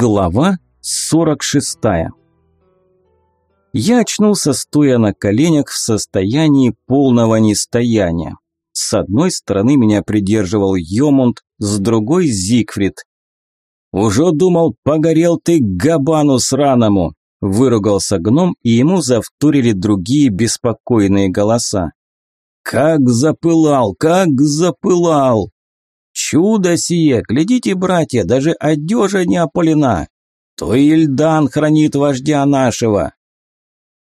Глава 46. Я очнулся, стоя на коленях в состоянии полного нестояния. С одной стороны меня придерживал Йомунд, с другой – Зигфрид. «Уже думал, погорел ты габану сраному!» – выругался гном, и ему завтурили другие беспокойные голоса. «Как запылал, как запылал!» Чудо сие! Глядите, братья, даже одежа не опалена! То Ильдан хранит вождя нашего!»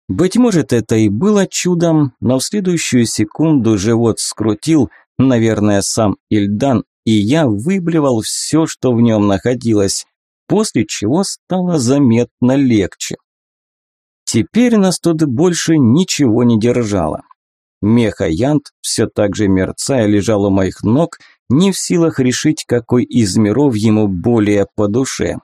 Быть может, это и было чудом, но в следующую секунду живот скрутил, наверное, сам Ильдан, и я выблевал все, что в нем находилось, после чего стало заметно легче. Теперь нас тут больше ничего не держало. Меха-янт, все так же мерцая, лежал у моих ног, не в силах решить, какой из миров ему более по душе.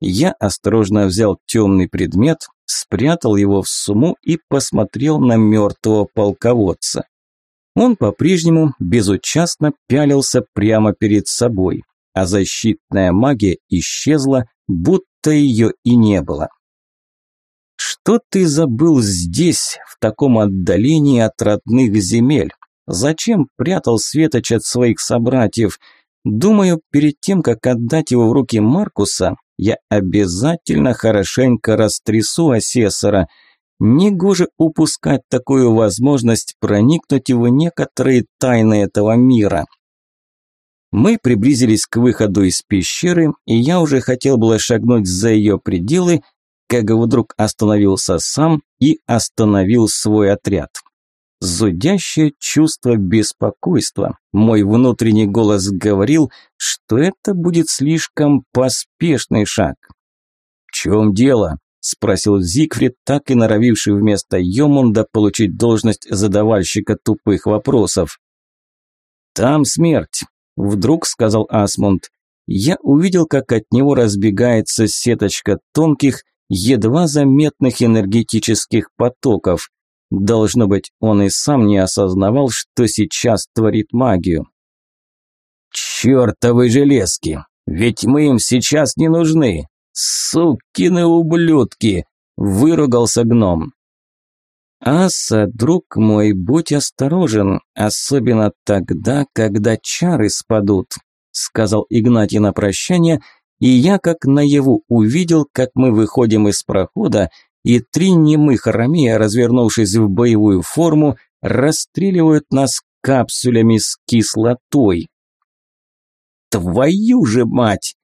Я осторожно взял темный предмет, спрятал его в сумму и посмотрел на мертвого полководца. Он по-прежнему безучастно пялился прямо перед собой, а защитная магия исчезла, будто ее и не было. «Что ты забыл здесь, в таком отдалении от родных земель?» Зачем прятал Светоч от своих собратьев? Думаю, перед тем, как отдать его в руки Маркуса, я обязательно хорошенько растрясу асессора. Негоже упускать такую возможность проникнуть в некоторые тайны этого мира. Мы приблизились к выходу из пещеры, и я уже хотел было шагнуть за ее пределы, как вдруг остановился сам и остановил свой отряд зудящее чувство беспокойства. Мой внутренний голос говорил, что это будет слишком поспешный шаг. «В чем дело?» – спросил Зигфрид, так и норовивший вместо Йомунда получить должность задавальщика тупых вопросов. «Там смерть», – вдруг сказал Асмунд. Я увидел, как от него разбегается сеточка тонких, едва заметных энергетических потоков. Должно быть, он и сам не осознавал, что сейчас творит магию. «Чёртовы железки! Ведь мы им сейчас не нужны! Сукины ублюдки!» – выругался гном. «Аса, друг мой, будь осторожен, особенно тогда, когда чары спадут», – сказал Игнатий на прощание, и я как наяву увидел, как мы выходим из прохода, и три немых ромея, развернувшись в боевую форму, расстреливают нас капсулями с кислотой. Твою же мать!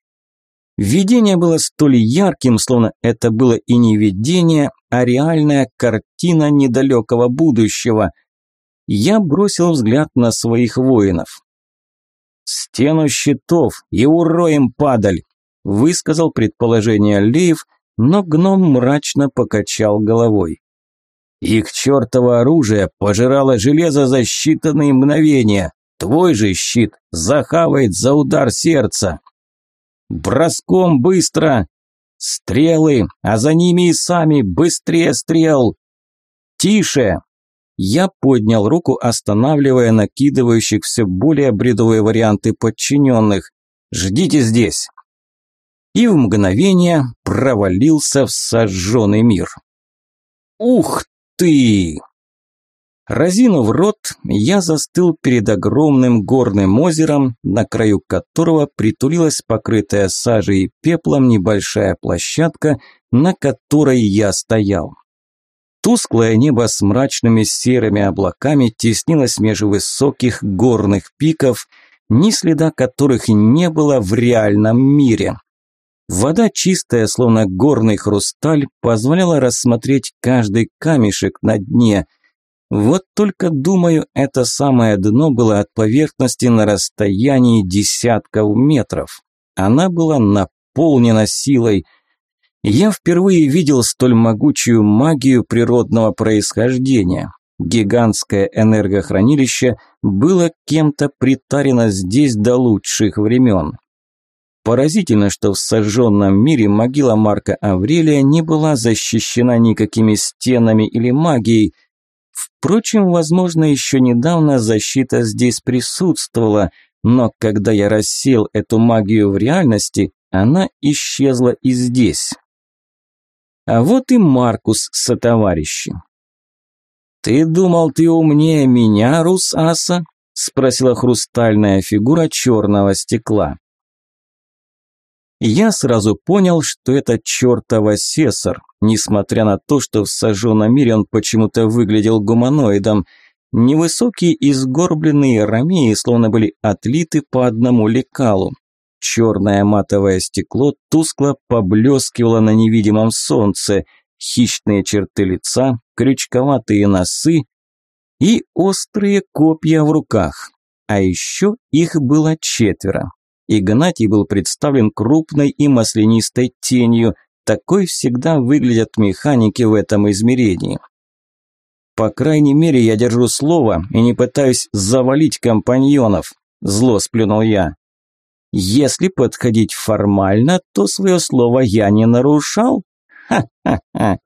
Видение было столь ярким, словно это было и не видение, а реальная картина недалекого будущего. Я бросил взгляд на своих воинов. «Стену щитов и уроем падаль», – высказал предположение Леев – но гном мрачно покачал головой. Их чертово оружие пожирало железо за считанные мгновения. Твой же щит захавает за удар сердца. Броском быстро! Стрелы, а за ними и сами, быстрее стрел! Тише! Я поднял руку, останавливая накидывающих все более бредовые варианты подчиненных. «Ждите здесь!» И в мгновение провалился в сожженный мир. «Ух ты!» Разинув рот, я застыл перед огромным горным озером, на краю которого притулилась покрытая сажей и пеплом небольшая площадка, на которой я стоял. Тусклое небо с мрачными серыми облаками теснилось между высоких горных пиков, ни следа которых не было в реальном мире. Вода чистая, словно горный хрусталь, позволяла рассмотреть каждый камешек на дне. Вот только, думаю, это самое дно было от поверхности на расстоянии десятков метров. Она была наполнена силой. Я впервые видел столь могучую магию природного происхождения. Гигантское энергохранилище было кем-то притарено здесь до лучших времен. Поразительно, что в сожженном мире могила Марка Аврелия не была защищена никакими стенами или магией. Впрочем, возможно, еще недавно защита здесь присутствовала, но когда я рассеял эту магию в реальности, она исчезла и здесь. А вот и Маркус со товарищи. «Ты думал, ты умнее меня, Русаса?» – спросила хрустальная фигура черного стекла. Я сразу понял, что это чертова сесар, несмотря на то, что в сожженном мире он почему-то выглядел гуманоидом. Невысокие и сгорбленные ромеи словно были отлиты по одному лекалу. Черное матовое стекло тускло поблескивало на невидимом солнце, хищные черты лица, крючковатые носы и острые копья в руках. А еще их было четверо. Игнатий был представлен крупной и маслянистой тенью. Такой всегда выглядят механики в этом измерении. По крайней мере, я держу слово и не пытаюсь завалить компаньонов. Зло сплюнул я. Если подходить формально, то свое слово я не нарушал. Ха-ха-ха.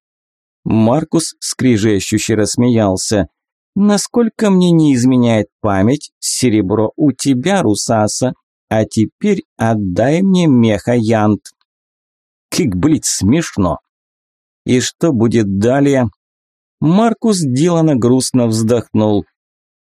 Маркус скрижещуще рассмеялся. Насколько мне не изменяет память, серебро у тебя, Русаса. А теперь отдай мне меха Янт. Как, блядь, смешно. И что будет далее? Маркус делано грустно вздохнул.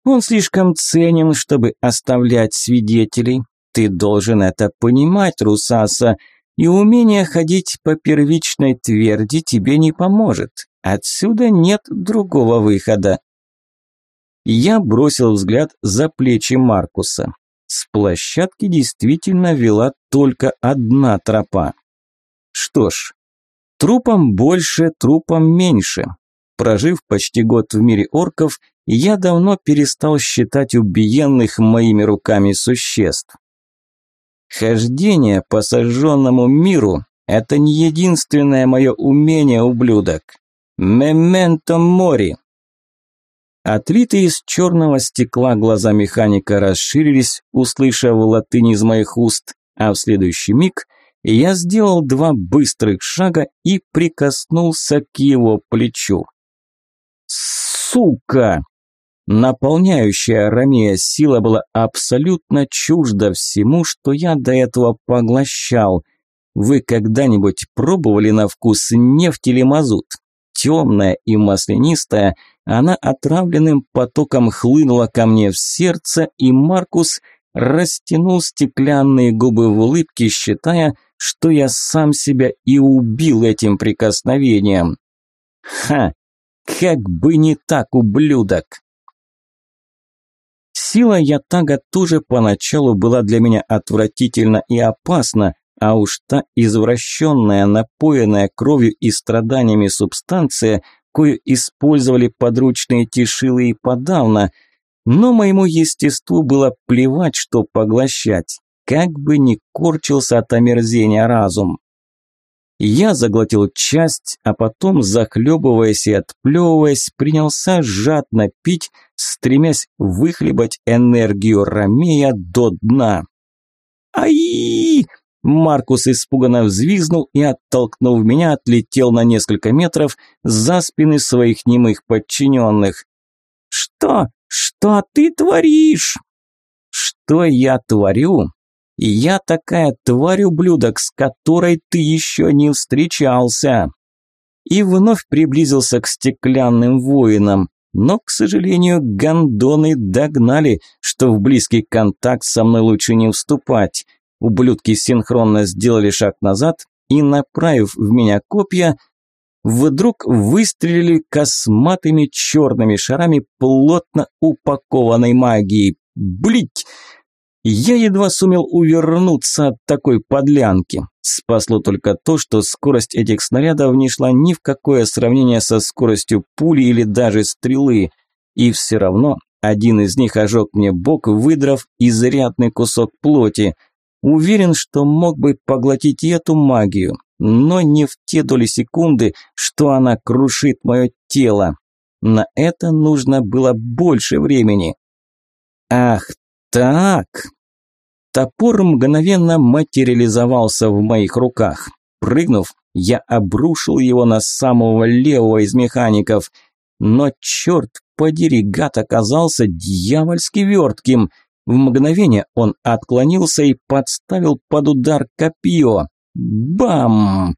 Он слишком ценен, чтобы оставлять свидетелей. Ты должен это понимать, Русаса, и умение ходить по первичной тверди тебе не поможет. Отсюда нет другого выхода. Я бросил взгляд за плечи Маркуса. С площадки действительно вела только одна тропа. Что ж, трупом больше, трупом меньше. Прожив почти год в мире орков, я давно перестал считать убиенных моими руками существ. Хождение по сожженному миру – это не единственное мое умение, ублюдок. Мементо мори. Отлитые из черного стекла глаза механика расширились, услышав латынь из моих уст, а в следующий миг я сделал два быстрых шага и прикоснулся к его плечу. «Сука!» Наполняющая Ромея сила была абсолютно чужда всему, что я до этого поглощал. Вы когда-нибудь пробовали на вкус нефть или мазут? Темная и маслянистая – она отравленным потоком хлынула ко мне в сердце, и Маркус растянул стеклянные губы в улыбке, считая, что я сам себя и убил этим прикосновением. Ха! Как бы не так, ублюдок! Сила Ятага тоже поначалу была для меня отвратительна и опасна, а уж та извращенная, напоенная кровью и страданиями субстанция кое использовали подручные тишилы и подавно, но моему естеству было плевать, что поглощать, как бы ни корчился от омерзения разум. Я заглотил часть, а потом, захлебываясь и отплевываясь, принялся жадно пить, стремясь выхлебать энергию Ромея до дна. «Ай!» Маркус испуганно взвизнул и, оттолкнув меня, отлетел на несколько метров за спины своих немых подчиненных. «Что? Что ты творишь?» «Что я творю?» «Я такая тварь, ублюдок, с которой ты еще не встречался!» И вновь приблизился к стеклянным воинам, но, к сожалению, гондоны догнали, что в близкий контакт со мной лучше не вступать. Ублюдки синхронно сделали шаг назад и, направив в меня копья, вдруг выстрелили косматыми черными шарами плотно упакованной магией. Блять! Я едва сумел увернуться от такой подлянки. Спасло только то, что скорость этих снарядов не шла ни в какое сравнение со скоростью пули или даже стрелы. И все равно один из них ожег мне бок, выдрав изрядный кусок плоти – Уверен, что мог бы поглотить эту магию, но не в те доли секунды, что она крушит мое тело. На это нужно было больше времени. Ах, так. Топор мгновенно материализовался в моих руках. Прыгнув, я обрушил его на самого левого из механиков. Но черт подери, гад оказался дьявольски вертким – в мгновение он отклонился и подставил под удар копье. Бам!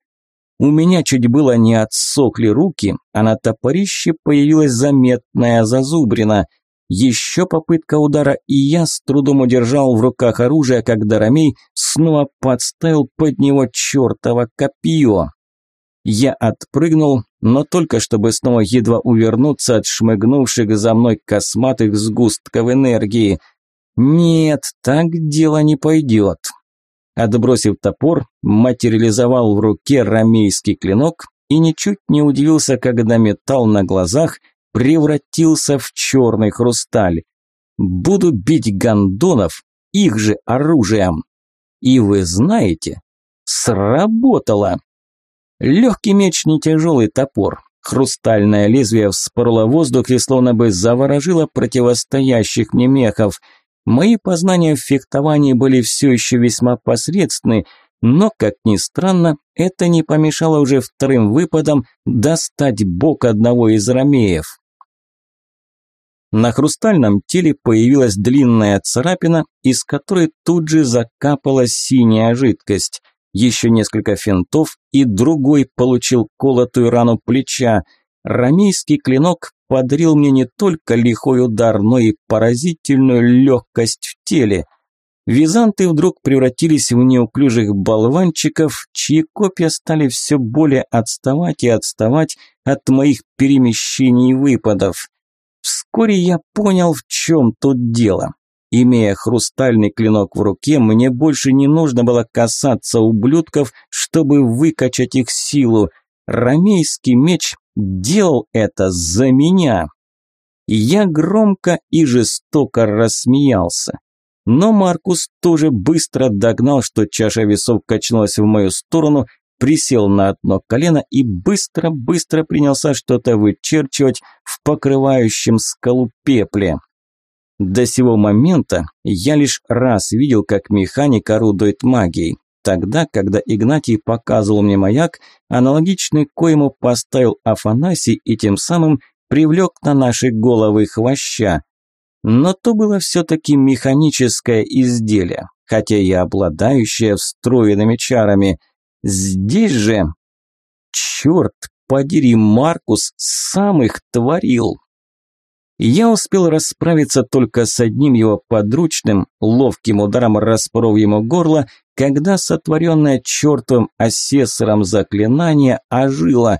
У меня чуть было не отсохли руки, а на топорище появилась заметная зазубрина. Еще попытка удара, и я с трудом удержал в руках оружие, когда Ромей снова подставил под него чертово копье. Я отпрыгнул, но только чтобы снова едва увернуться от шмыгнувших за мной косматых сгустков энергии. Нет, так дело не пойдет. Отбросив топор, материализовал в руке ромейский клинок и ничуть не удивился, когда металл на глазах превратился в черный хрусталь. Буду бить гондонов их же оружием. И вы знаете, сработало. Легкий меч, не тяжелый топор. Хрустальное лезвие вспороло воздух и словно бы заворожило противостоящих мне мехов – Мои познания в фехтовании были все еще весьма посредственны, но, как ни странно, это не помешало уже вторым выпадом достать бок одного из ромеев. На хрустальном теле появилась длинная царапина, из которой тут же закапала синяя жидкость. Еще несколько финтов, и другой получил колотую рану плеча. Рамейский клинок подарил мне не только лихой удар, но и поразительную легкость в теле. Византы вдруг превратились в неуклюжих болванчиков, чьи копья стали все более отставать и отставать от моих перемещений и выпадов. Вскоре я понял, в чем тут дело. Имея хрустальный клинок в руке, мне больше не нужно было касаться ублюдков, чтобы выкачать их силу. Рамейский меч делал это за меня. Я громко и жестоко рассмеялся. Но Маркус тоже быстро догнал, что чаша весов качнулась в мою сторону, присел на одно колено и быстро-быстро принялся что-то вычерчивать в покрывающем скалу пепле. До сего момента я лишь раз видел, как механик орудует магией. Тогда, когда Игнатий показывал мне маяк, аналогичный коему поставил Афанасий и тем самым привлек на наши головы хвоща. Но то было все-таки механическое изделие, хотя и обладающее встроенными чарами. Здесь же... Черт подери, Маркус сам их творил. Я успел расправиться только с одним его подручным, ловким ударом распоров ему горло, когда сотворенное чертовым асессором заклинание ожило.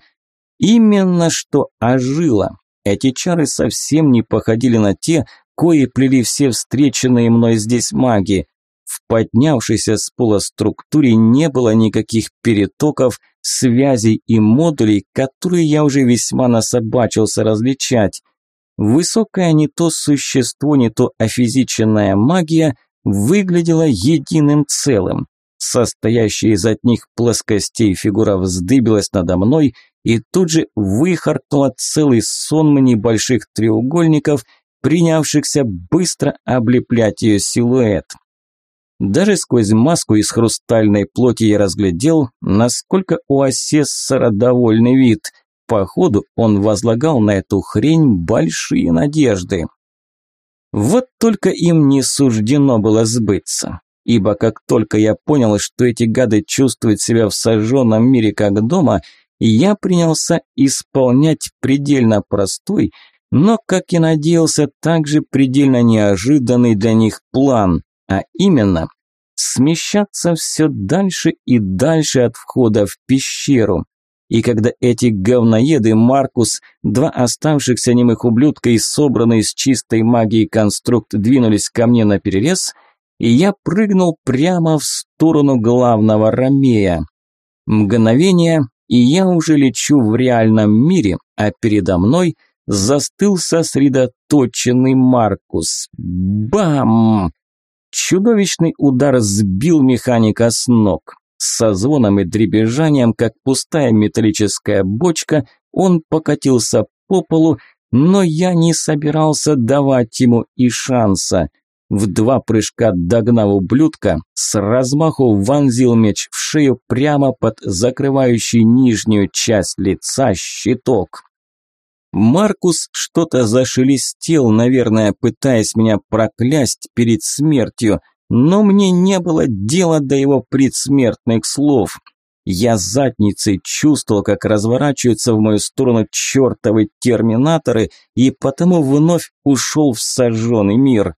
Именно что ожило. Эти чары совсем не походили на те, кои плели все встреченные мной здесь маги. В поднявшейся с пола структуре не было никаких перетоков, связей и модулей, которые я уже весьма насобачился различать. Высокое не то существо, не то офизиченная магия выглядела единым целым. Состоящая из одних плоскостей фигура вздыбилась надо мной и тут же выхаркнула целый сон небольших треугольников, принявшихся быстро облеплять ее силуэт. Даже сквозь маску из хрустальной плоти я разглядел, насколько у асессора довольный вид – Походу, он возлагал на эту хрень большие надежды. Вот только им не суждено было сбыться. Ибо как только я понял, что эти гады чувствуют себя в сожженном мире как дома, я принялся исполнять предельно простой, но, как и надеялся, также предельно неожиданный для них план, а именно смещаться все дальше и дальше от входа в пещеру. И когда эти говноеды, Маркус, два оставшихся немых ублюдка и собранные с чистой магией конструкт двинулись ко мне на перерез, и я прыгнул прямо в сторону главного ромея. Мгновение, и я уже лечу в реальном мире, а передо мной застыл сосредоточенный Маркус. Бам! Чудовищный удар сбил механика с ног. Со звоном и дребезжанием, как пустая металлическая бочка, он покатился по полу, но я не собирался давать ему и шанса. В два прыжка догнав ублюдка, с размаху вонзил меч в шею прямо под закрывающий нижнюю часть лица щиток. Маркус что-то зашелестел, наверное, пытаясь меня проклясть перед смертью – но мне не было дела до его предсмертных слов. Я задницей чувствовал, как разворачиваются в мою сторону чертовы терминаторы, и потому вновь ушел в сожженный мир.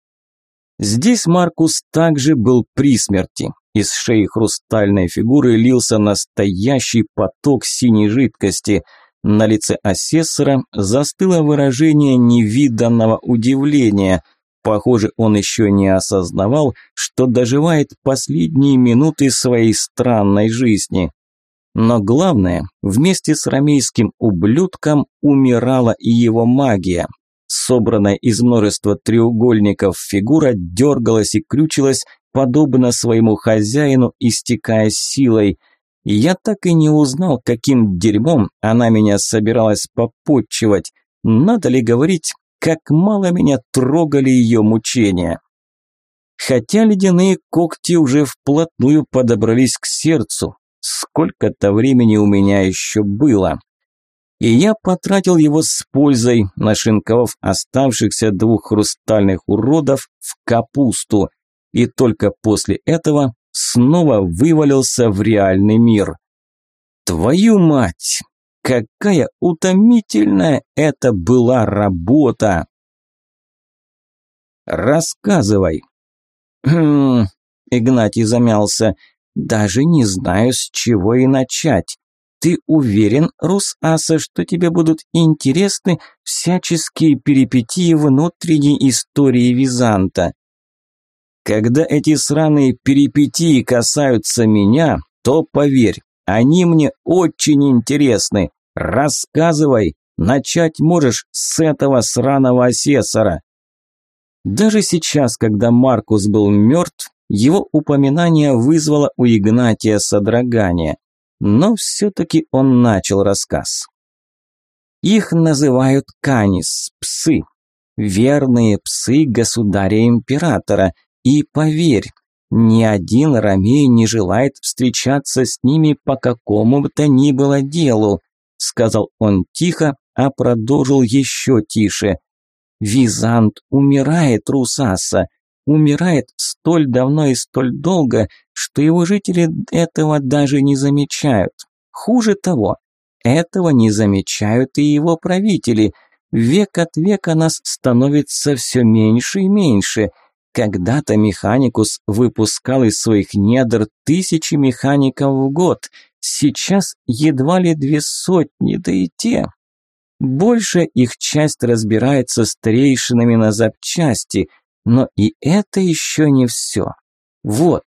Здесь Маркус также был при смерти. Из шеи хрустальной фигуры лился настоящий поток синей жидкости. На лице асессора застыло выражение невиданного удивления. Похоже, он еще не осознавал, что доживает последние минуты своей странной жизни. Но главное, вместе с рамейским ублюдком умирала и его магия. Собранная из множества треугольников фигура дергалась и крючилась, подобно своему хозяину, истекая силой. Я так и не узнал, каким дерьмом она меня собиралась попутчивать. Надо ли говорить, как мало меня трогали ее мучения. Хотя ледяные когти уже вплотную подобрались к сердцу, Сколько-то времени у меня еще было. И я потратил его с пользой, нашинковав оставшихся двух хрустальных уродов в капусту. И только после этого снова вывалился в реальный мир. Твою мать! Какая утомительная это была работа! Рассказывай. Хм, Игнатий замялся. Даже не знаю, с чего и начать. Ты уверен, Русаса, что тебе будут интересны всяческие перипетии внутренней истории Византа? Когда эти сраные перипетии касаются меня, то поверь, они мне очень интересны. Рассказывай, начать можешь с этого сраного асессора. Даже сейчас, когда Маркус был мертв, его упоминание вызвало у Игнатия содрогание, но все-таки он начал рассказ. Их называют канис, псы, верные псы государя-императора, и поверь, ни один ромей не желает встречаться с ними по какому бы то ни было делу, сказал он тихо, а продолжил еще тише. Визант умирает, Русаса, умирает столь давно и столь долго, что его жители этого даже не замечают. Хуже того, этого не замечают и его правители. Век от века нас становится все меньше и меньше. Когда-то Механикус выпускал из своих недр тысячи механиков в год, сейчас едва ли две сотни, да и те. Большая их часть разбирается старейшинами на запчасти – но и это еще не все. Вот.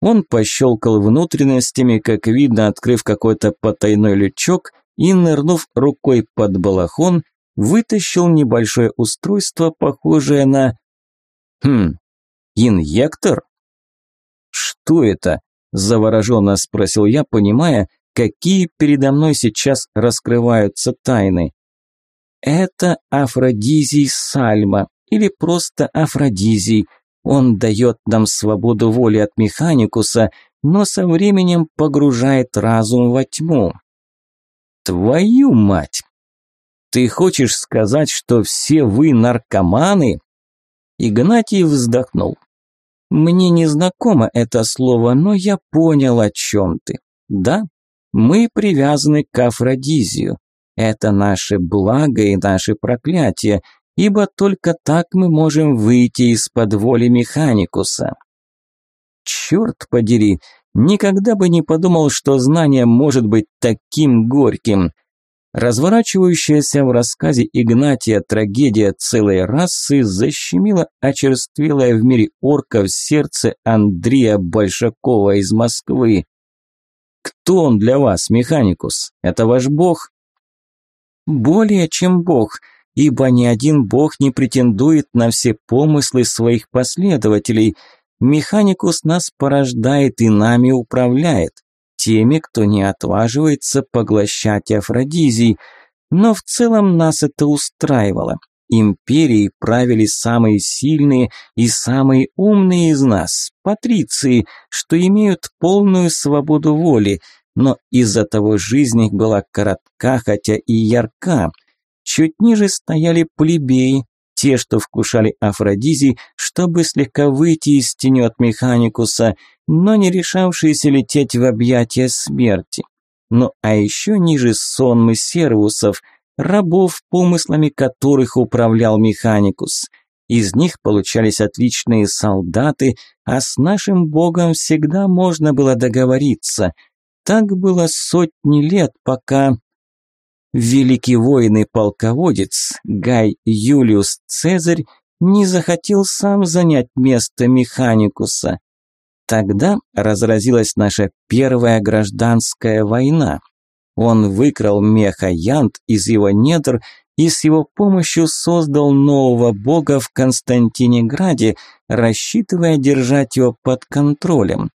Он пощелкал внутренностями, как видно, открыв какой-то потайной лючок и, нырнув рукой под балахон, вытащил небольшое устройство, похожее на... Хм, инъектор? Что это? Завороженно спросил я, понимая, какие передо мной сейчас раскрываются тайны. Это афродизий сальма, или просто афродизий. Он дает нам свободу воли от механикуса, но со временем погружает разум во тьму. Твою мать! Ты хочешь сказать, что все вы наркоманы? Игнатий вздохнул. Мне не знакомо это слово, но я понял, о чем ты. Да, мы привязаны к афродизию. Это наше благо и наше проклятие – ибо только так мы можем выйти из-под воли Механикуса. Черт подери, никогда бы не подумал, что знание может быть таким горьким. Разворачивающаяся в рассказе Игнатия трагедия целой расы защемила очерствелое в мире орков сердце Андрея Большакова из Москвы. Кто он для вас, Механикус? Это ваш бог? Более чем бог – ибо ни один бог не претендует на все помыслы своих последователей. Механикус нас порождает и нами управляет, теми, кто не отваживается поглощать афродизий. Но в целом нас это устраивало. Империи правили самые сильные и самые умные из нас, патриции, что имеют полную свободу воли, но из-за того жизнь их была коротка, хотя и ярка – Чуть ниже стояли плебеи, те, что вкушали афродизий, чтобы слегка выйти из тени от механикуса, но не решавшиеся лететь в объятия смерти. Ну а еще ниже сонмы сервусов, рабов, помыслами которых управлял механикус. Из них получались отличные солдаты, а с нашим богом всегда можно было договориться. Так было сотни лет, пока... Великий воин и полководец Гай Юлиус Цезарь не захотел сам занять место Механикуса. Тогда разразилась наша первая гражданская война. Он выкрал меха Янт из его недр и с его помощью создал нового бога в Константинеграде, рассчитывая держать его под контролем.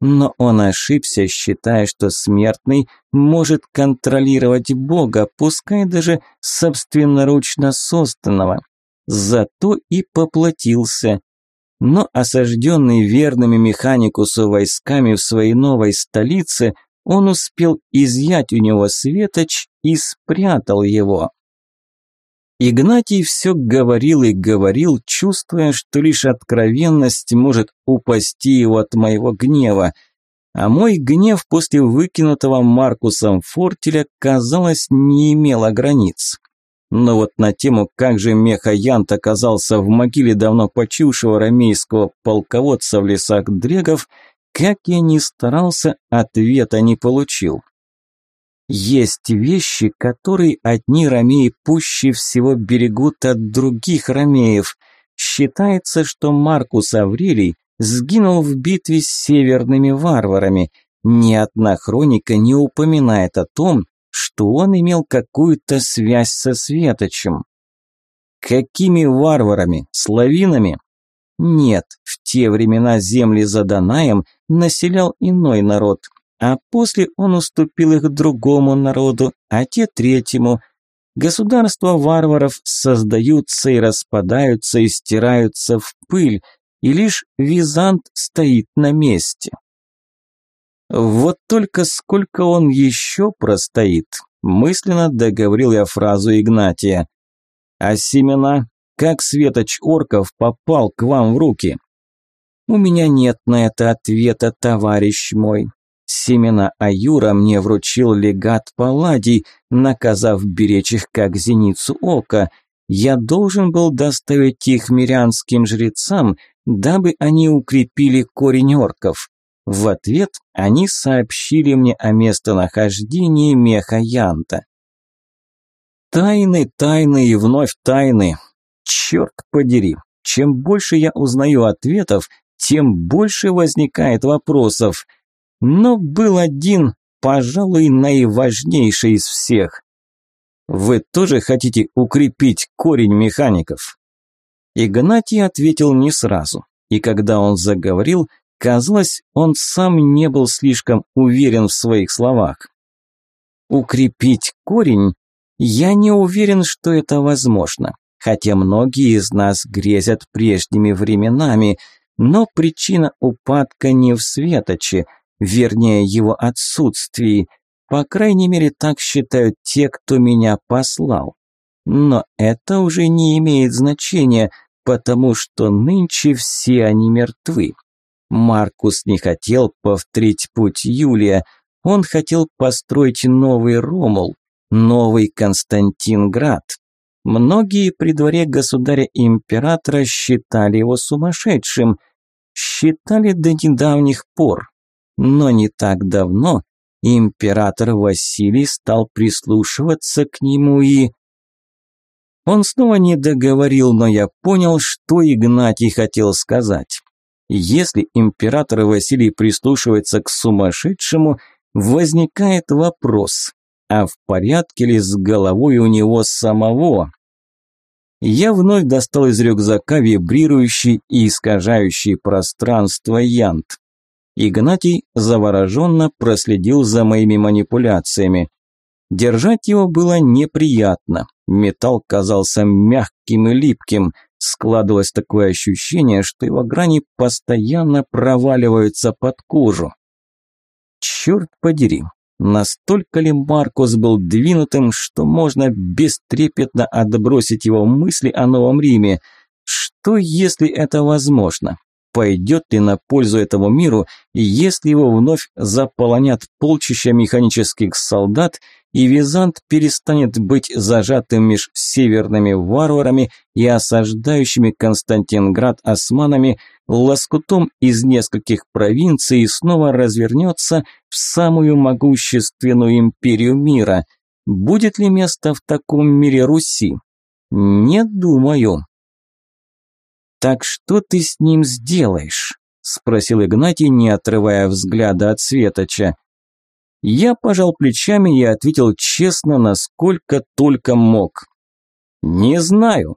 Но он ошибся, считая, что смертный может контролировать бога, пускай даже собственноручно созданного. Зато и поплатился но осажденный верными механикусу войсками в своей новой столице, он успел изъять у него светоч и спрятал его. Игнатий все говорил и говорил, чувствуя, что лишь откровенность может упасти его от моего гнева. А мой гнев после выкинутого Маркусом фортеля, казалось, не имел границ. Но вот на тему, как же Мехаянт оказался в могиле давно почившего рамейского полководца в лесах Дрегов, как я ни старался, ответа не получил. Есть вещи, которые одни ромеи пуще всего берегут от других ромеев. Считается, что Маркус Аврелий сгинул в битве с северными варварами. Ни одна хроника не упоминает о том, что он имел какую-то связь со Светочем. Какими варварами? Славинами? Нет, в те времена земли за Данаем населял иной народ, а после он уступил их другому народу, а те третьему. Государства варваров создаются и распадаются и стираются в пыль, и лишь Визант стоит на месте. Вот только сколько он еще простоит, мысленно договорил я фразу Игнатия. А семена, как светоч орков попал к вам в руки? У меня нет на это ответа, товарищ мой. Семена Аюра мне вручил легат Палладий, наказав беречь их как зеницу ока. Я должен был доставить их мирянским жрецам, дабы они укрепили корень орков. В ответ они сообщили мне о местонахождении меха Янта. Тайны, тайны и вновь тайны. Черт подери, чем больше я узнаю ответов, тем больше возникает вопросов. Но был один, пожалуй, наиважнейший из всех. Вы тоже хотите укрепить корень механиков? Игнатий ответил не сразу, и когда он заговорил, Казалось, он сам не был слишком уверен в своих словах. Укрепить корень? Я не уверен, что это возможно. Хотя многие из нас грезят прежними временами, но причина упадка не в светоче, вернее его отсутствии. По крайней мере, так считают те, кто меня послал. Но это уже не имеет значения, потому что нынче все они мертвы. Маркус не хотел повторить путь Юлия. Он хотел построить новый Ромул, новый Константинград. Многие при дворе государя-императора считали его сумасшедшим. Считали до недавних пор. Но не так давно император Василий стал прислушиваться к нему и... Он снова не договорил, но я понял, что Игнатий хотел сказать. Если император Василий прислушивается к сумасшедшему, возникает вопрос, а в порядке ли с головой у него самого? Я вновь достал из рюкзака вибрирующий и искажающий пространство янт. Игнатий завороженно проследил за моими манипуляциями. Держать его было неприятно. Металл казался мягким и липким – Складывалось такое ощущение, что его грани постоянно проваливаются под кожу. Черт подери, Настолько ли Маркус был двинутым, что можно бестрепетно отбросить его мысли о Новом Риме? Что, если это возможно? Пойдет ли на пользу этому миру, если его вновь заполонят полчища механических солдат, и Визант перестанет быть зажатым меж северными варварами и осаждающими Константинград османами, лоскутом из нескольких провинций и снова развернется в самую могущественную империю мира. Будет ли место в таком мире Руси? Не думаю. «Так что ты с ним сделаешь?» – спросил Игнатий, не отрывая взгляда от Светоча. Я пожал плечами и ответил честно, насколько только мог. «Не знаю.